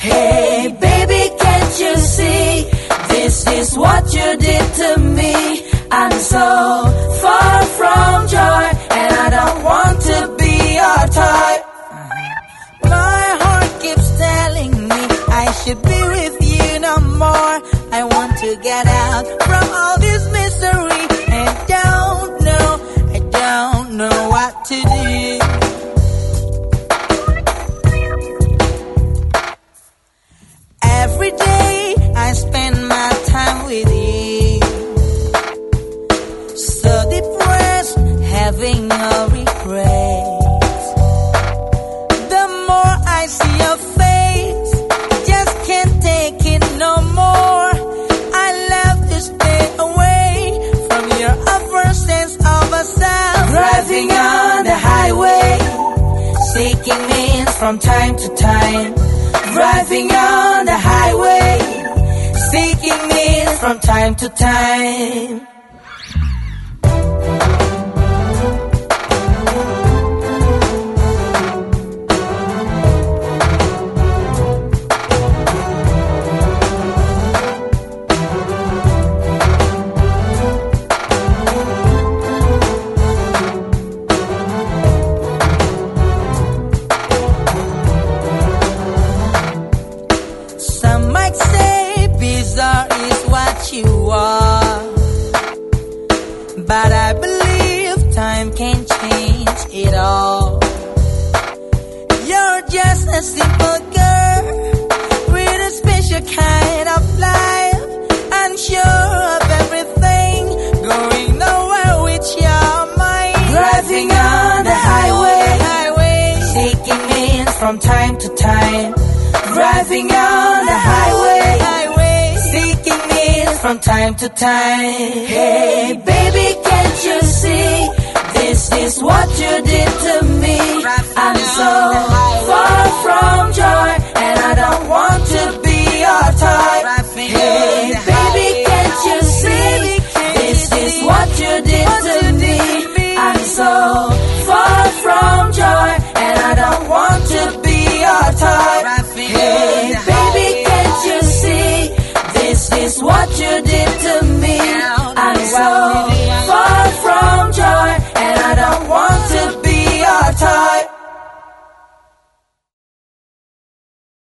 Hey, baby, can't you see? This is what you did to me. I'm so far from joy, and I don't want to be your toy. My heart keeps telling me I should be with you no more. I want to get out from all this misery The more I see your face, just can't take it no more. I love to stay away from your sense of a. Driving on the highway, seeking means from time to time. Driving on the highway, seeking means from time to time. Bizarre is what you are. But I believe time can change it all. You're just a simple girl with a special kind of life. Unsure of everything, going nowhere with your mind. Driving on the highway, highway. seeking means from time to time. Driving on the highway. From time to time. Hey, baby, can't you see? This is what you did to me. I'm